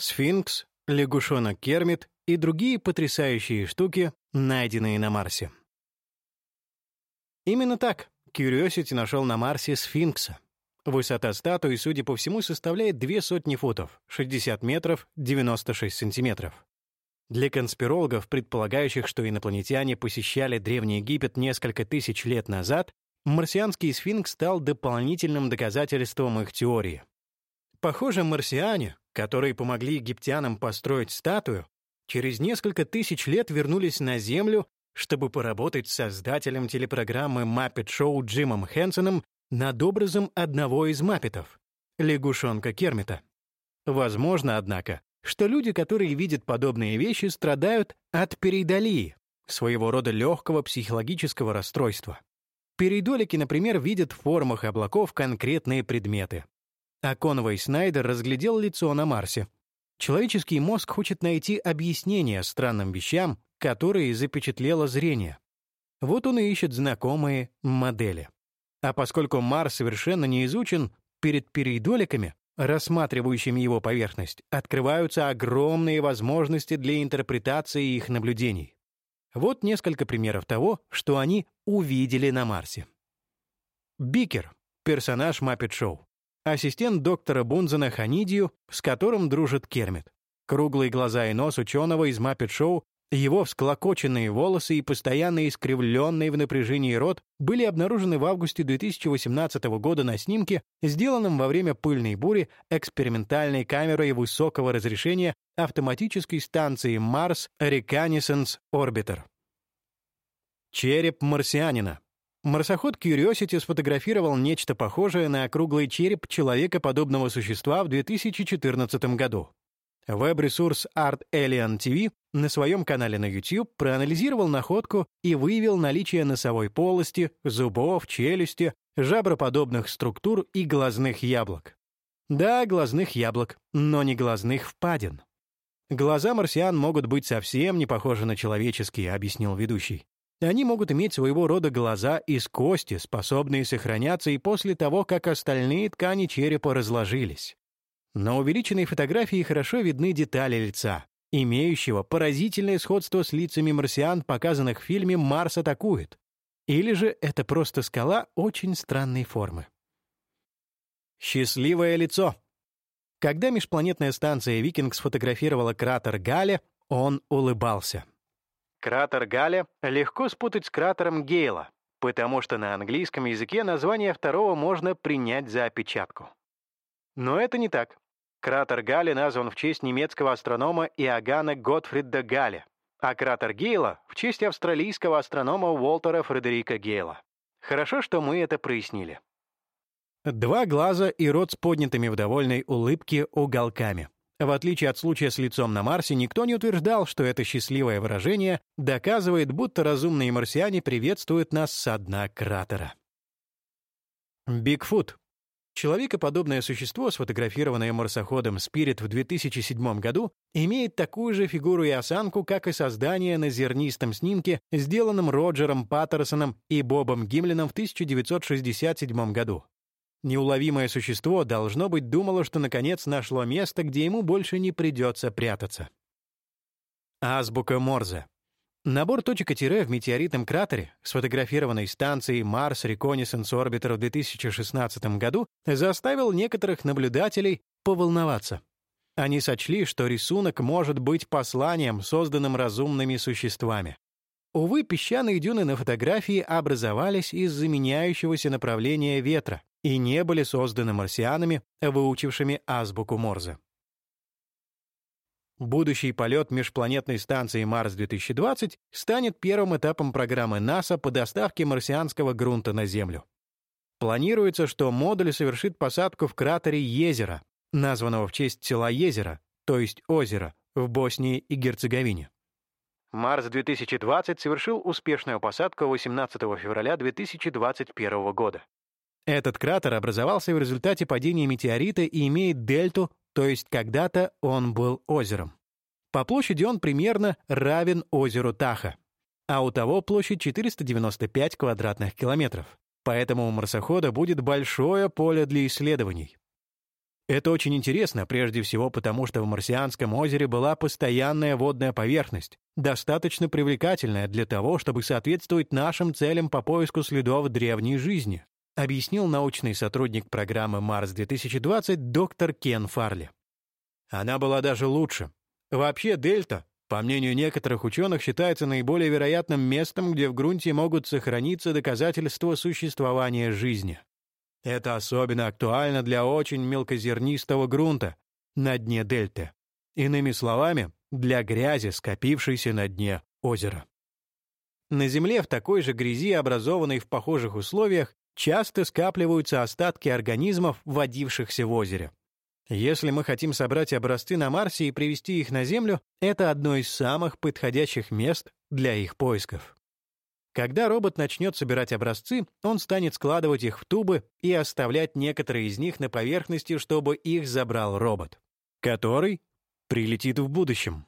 Сфинкс, лягушонок Кермит и другие потрясающие штуки, найденные на Марсе. Именно так Curiosity нашел на Марсе сфинкса. Высота статуи, судя по всему, составляет две сотни футов, 60 метров, 96 сантиметров. Для конспирологов, предполагающих, что инопланетяне посещали Древний Египет несколько тысяч лет назад, марсианский сфинкс стал дополнительным доказательством их теории. Похоже, марсиане, которые помогли египтянам построить статую, через несколько тысяч лет вернулись на Землю, чтобы поработать с создателем телепрограммы Muppet Show Джимом Хэнсоном над образом одного из маппетов — лягушонка Кермита. Возможно, однако, что люди, которые видят подобные вещи, страдают от перейдолии, своего рода легкого психологического расстройства. Перейдолики, например, видят в формах облаков конкретные предметы. А Конвей Снайдер разглядел лицо на Марсе. Человеческий мозг хочет найти объяснение странным вещам, которые запечатлело зрение. Вот он и ищет знакомые модели. А поскольку Марс совершенно не изучен, перед перейдоликами, рассматривающими его поверхность, открываются огромные возможности для интерпретации их наблюдений. Вот несколько примеров того, что они увидели на Марсе. Бикер — персонаж Muppet Show. Ассистент доктора Бунзена Ханидию, с которым дружит Кермит. Круглые глаза и нос ученого из Show его всклокоченные волосы и постоянно искривленный в напряжении рот были обнаружены в августе 2018 года на снимке, сделанном во время пыльной бури экспериментальной камерой высокого разрешения автоматической станции Mars Reconnaissance Orbiter. Череп марсианина. Марсоход Curiosity сфотографировал нечто похожее на округлый череп человекоподобного существа в 2014 году. Веб-ресурс Art Alien TV на своем канале на YouTube проанализировал находку и выявил наличие носовой полости, зубов, челюсти, жаброподобных структур и глазных яблок. Да, глазных яблок, но не глазных впадин. Глаза марсиан могут быть совсем не похожи на человеческие, объяснил ведущий. Они могут иметь своего рода глаза из кости, способные сохраняться и после того, как остальные ткани черепа разложились. На увеличенной фотографии хорошо видны детали лица, имеющего поразительное сходство с лицами марсиан, показанных в фильме «Марс атакует». Или же это просто скала очень странной формы. Счастливое лицо. Когда межпланетная станция «Викинг» сфотографировала кратер Галя, он улыбался. Кратер Галя легко спутать с кратером Гейла, потому что на английском языке название второго можно принять за опечатку. Но это не так. Кратер Галли назван в честь немецкого астронома Иоганна Готфрида Галля, а кратер Гейла — в честь австралийского астронома Уолтера Фредерика Гейла. Хорошо, что мы это прояснили. Два глаза и рот с поднятыми в довольной улыбке уголками. В отличие от случая с лицом на Марсе, никто не утверждал, что это счастливое выражение доказывает, будто разумные марсиане приветствуют нас со дна кратера. Бигфут Человекоподобное существо, сфотографированное марсоходом Spirit в 2007 году, имеет такую же фигуру и осанку, как и создание на зернистом снимке, сделанном Роджером Паттерсоном и Бобом Гимлином в 1967 году. Неуловимое существо, должно быть, думало, что наконец нашло место, где ему больше не придется прятаться. Азбука Морзе. Набор точек тире в метеоритном кратере, сфотографированной станцией Mars Reconnaissance Orbiter в 2016 году, заставил некоторых наблюдателей поволноваться. Они сочли, что рисунок может быть посланием, созданным разумными существами. Увы, песчаные дюны на фотографии образовались из-за меняющегося направления ветра и не были созданы марсианами, выучившими азбуку Морзе. Будущий полет межпланетной станции Марс-2020 станет первым этапом программы НАСА по доставке марсианского грунта на Землю. Планируется, что модуль совершит посадку в кратере Езера, названного в честь села Езера, то есть озера, в Боснии и Герцеговине. Марс-2020 совершил успешную посадку 18 февраля 2021 года. Этот кратер образовался в результате падения метеорита и имеет дельту то есть когда-то он был озером. По площади он примерно равен озеру Таха, а у того площадь 495 квадратных километров. Поэтому у марсохода будет большое поле для исследований. Это очень интересно, прежде всего потому, что в Марсианском озере была постоянная водная поверхность, достаточно привлекательная для того, чтобы соответствовать нашим целям по поиску следов древней жизни, объяснил научный сотрудник программы «Марс-2020» доктор Кен Фарли. Она была даже лучше. Вообще, дельта, по мнению некоторых ученых, считается наиболее вероятным местом, где в грунте могут сохраниться доказательства существования жизни. Это особенно актуально для очень мелкозернистого грунта на дне дельты. Иными словами, для грязи, скопившейся на дне озера. На Земле в такой же грязи, образованной в похожих условиях, часто скапливаются остатки организмов, водившихся в озере. Если мы хотим собрать образцы на Марсе и привезти их на Землю, это одно из самых подходящих мест для их поисков. Когда робот начнет собирать образцы, он станет складывать их в тубы и оставлять некоторые из них на поверхности, чтобы их забрал робот, который прилетит в будущем.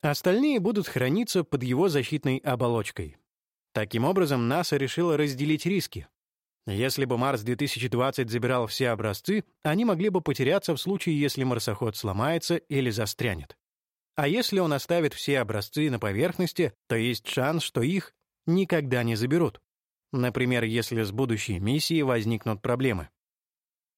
Остальные будут храниться под его защитной оболочкой. Таким образом, НАСА решила разделить риски. Если бы Марс-2020 забирал все образцы, они могли бы потеряться в случае, если марсоход сломается или застрянет. А если он оставит все образцы на поверхности, то есть шанс, что их никогда не заберут. Например, если с будущей миссией возникнут проблемы.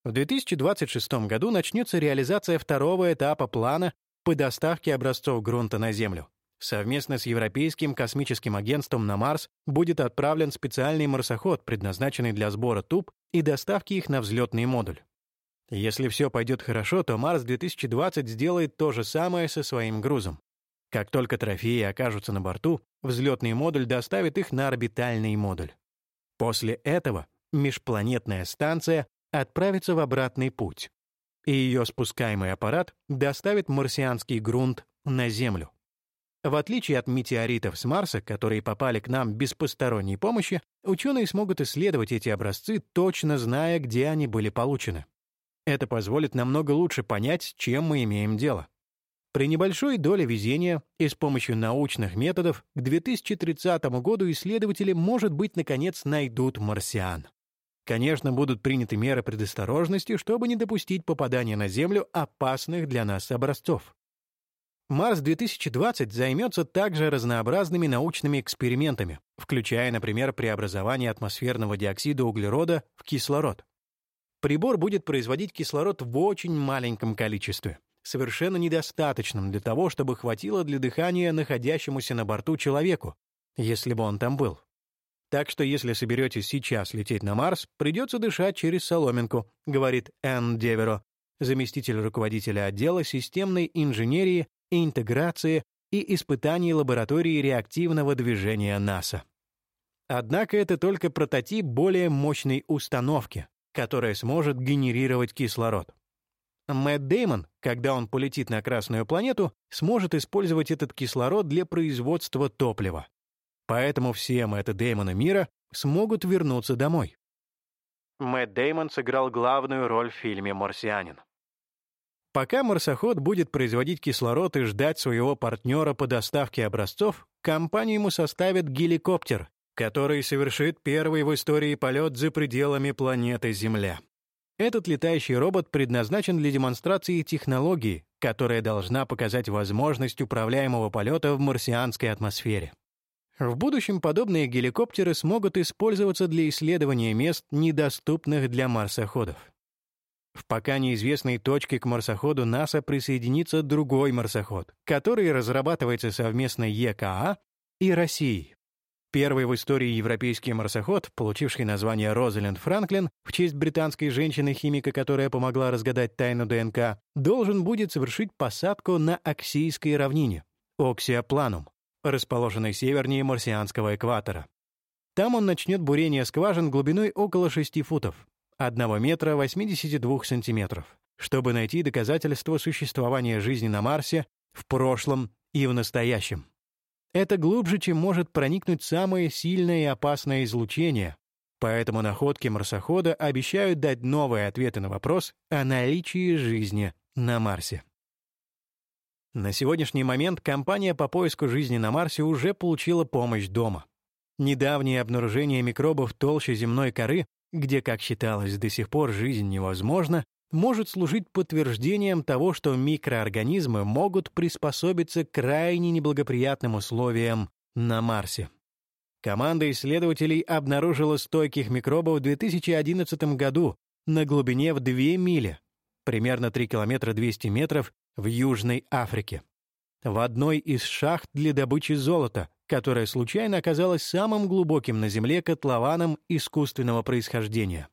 В 2026 году начнется реализация второго этапа плана по доставке образцов грунта на Землю. Совместно с Европейским космическим агентством на Марс будет отправлен специальный марсоход, предназначенный для сбора туб и доставки их на взлетный модуль. Если все пойдет хорошо, то Марс-2020 сделает то же самое со своим грузом. Как только трофеи окажутся на борту, взлетный модуль доставит их на орбитальный модуль. После этого межпланетная станция отправится в обратный путь, и ее спускаемый аппарат доставит марсианский грунт на Землю. В отличие от метеоритов с Марса, которые попали к нам без посторонней помощи, ученые смогут исследовать эти образцы, точно зная, где они были получены. Это позволит намного лучше понять, с чем мы имеем дело. При небольшой доле везения и с помощью научных методов к 2030 году исследователи, может быть, наконец найдут марсиан. Конечно, будут приняты меры предосторожности, чтобы не допустить попадания на Землю опасных для нас образцов. Марс-2020 займется также разнообразными научными экспериментами, включая, например, преобразование атмосферного диоксида углерода в кислород. Прибор будет производить кислород в очень маленьком количестве, совершенно недостаточным для того, чтобы хватило для дыхания находящемуся на борту человеку, если бы он там был. Так что если соберетесь сейчас лететь на Марс, придется дышать через соломинку, говорит Энн Деверо, заместитель руководителя отдела системной инженерии интеграции и испытаний лаборатории реактивного движения НАСА. Однако это только прототип более мощной установки, которая сможет генерировать кислород. Мэтт Деймон, когда он полетит на Красную планету, сможет использовать этот кислород для производства топлива. Поэтому все Мэтта Деймона мира смогут вернуться домой. Мэтт Деймон сыграл главную роль в фильме «Марсианин». Пока марсоход будет производить кислород и ждать своего партнера по доставке образцов, компания ему составит геликоптер, который совершит первый в истории полет за пределами планеты Земля. Этот летающий робот предназначен для демонстрации технологии, которая должна показать возможность управляемого полета в марсианской атмосфере. В будущем подобные геликоптеры смогут использоваться для исследования мест, недоступных для марсоходов. В пока неизвестной точке к марсоходу НАСА присоединится другой марсоход, который разрабатывается совместно ЕКА и Россией. Первый в истории европейский марсоход, получивший название Розалинд Франклин в честь британской женщины-химика, которая помогла разгадать тайну ДНК, должен будет совершить посадку на Оксийской равнине, Оксиопланум, расположенной севернее марсианского экватора. Там он начнет бурение скважин глубиной около 6 футов, 1 метра 82 сантиметров, чтобы найти доказательства существования жизни на Марсе в прошлом и в настоящем. Это глубже, чем может проникнуть самое сильное и опасное излучение, поэтому находки марсохода обещают дать новые ответы на вопрос о наличии жизни на Марсе. На сегодняшний момент компания по поиску жизни на Марсе уже получила помощь дома. Недавнее обнаружение микробов толще земной коры, где, как считалось, до сих пор жизнь невозможна, может служить подтверждением того, что микроорганизмы могут приспособиться к крайне неблагоприятным условиям на Марсе. Команда исследователей обнаружила стойких микробов в 2011 году на глубине в 2 мили, примерно 3 километра 200 метров, в Южной Африке. В одной из шахт для добычи золота, которая случайно оказалась самым глубоким на Земле котлованом искусственного происхождения.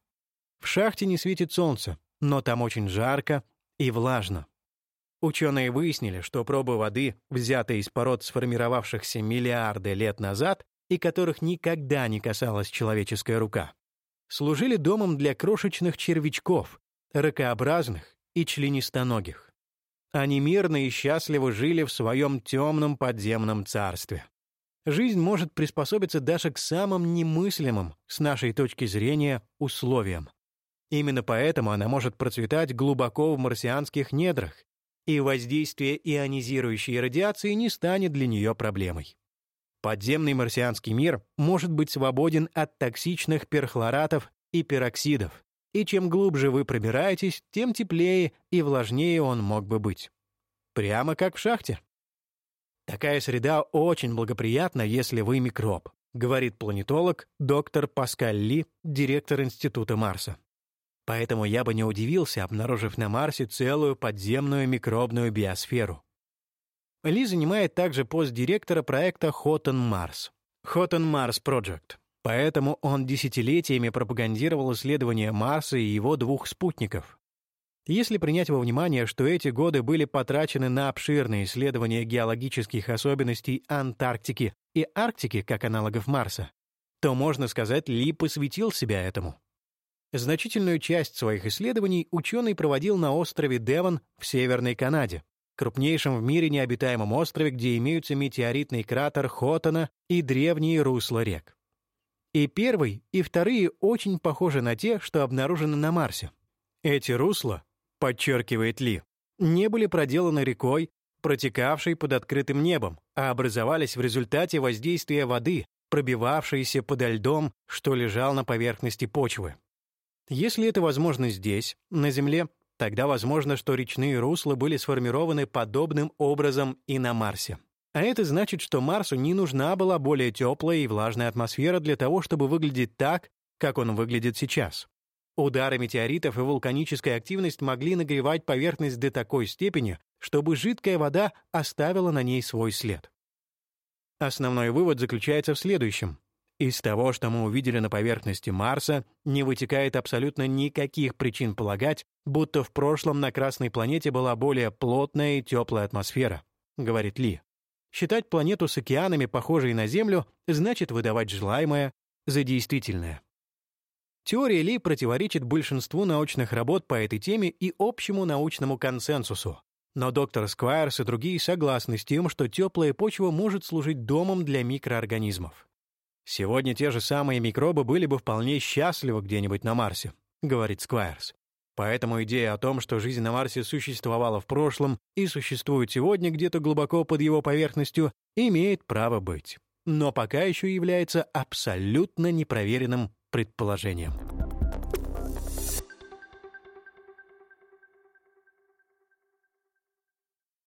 В шахте не светит солнце, но там очень жарко и влажно. Ученые выяснили, что пробы воды, взятые из пород, сформировавшихся миллиарды лет назад, и которых никогда не касалась человеческая рука, служили домом для крошечных червячков, ракообразных и членистоногих. Они мирно и счастливо жили в своем темном подземном царстве. Жизнь может приспособиться даже к самым немыслимым, с нашей точки зрения, условиям. Именно поэтому она может процветать глубоко в марсианских недрах, и воздействие ионизирующей радиации не станет для нее проблемой. Подземный марсианский мир может быть свободен от токсичных перхлоратов и пероксидов, и чем глубже вы пробираетесь, тем теплее и влажнее он мог бы быть. Прямо как в шахте. Такая среда очень благоприятна, если вы микроб, говорит планетолог доктор Паскаль Ли, директор Института Марса. Поэтому я бы не удивился, обнаружив на Марсе целую подземную микробную биосферу. Ли занимает также пост директора проекта Mars. Hot on Mars Project. Поэтому он десятилетиями пропагандировал исследования Марса и его двух спутников. Если принять во внимание, что эти годы были потрачены на обширные исследования геологических особенностей Антарктики и Арктики как аналогов Марса, то, можно сказать, Ли посвятил себя этому. Значительную часть своих исследований ученый проводил на острове Девон в Северной Канаде, крупнейшем в мире необитаемом острове, где имеются метеоритный кратер Хотона и древние русла рек. И первый, и вторые очень похожи на те, что обнаружены на Марсе. Эти русла, подчеркивает Ли, не были проделаны рекой, протекавшей под открытым небом, а образовались в результате воздействия воды, пробивавшейся подо льдом, что лежал на поверхности почвы. Если это возможно здесь, на Земле, Тогда возможно, что речные русла были сформированы подобным образом и на Марсе. А это значит, что Марсу не нужна была более теплая и влажная атмосфера для того, чтобы выглядеть так, как он выглядит сейчас. Удары метеоритов и вулканическая активность могли нагревать поверхность до такой степени, чтобы жидкая вода оставила на ней свой след. Основной вывод заключается в следующем. Из того, что мы увидели на поверхности Марса, не вытекает абсолютно никаких причин полагать, будто в прошлом на Красной планете была более плотная и теплая атмосфера, говорит Ли. Считать планету с океанами, похожей на Землю, значит выдавать желаемое за действительное. Теория Ли противоречит большинству научных работ по этой теме и общему научному консенсусу. Но доктор Сквайрс и другие согласны с тем, что теплая почва может служить домом для микроорганизмов. Сегодня те же самые микробы были бы вполне счастливы где-нибудь на Марсе, говорит Сквайрс. Поэтому идея о том, что жизнь на Марсе существовала в прошлом и существует сегодня где-то глубоко под его поверхностью, имеет право быть. Но пока еще является абсолютно непроверенным предположением.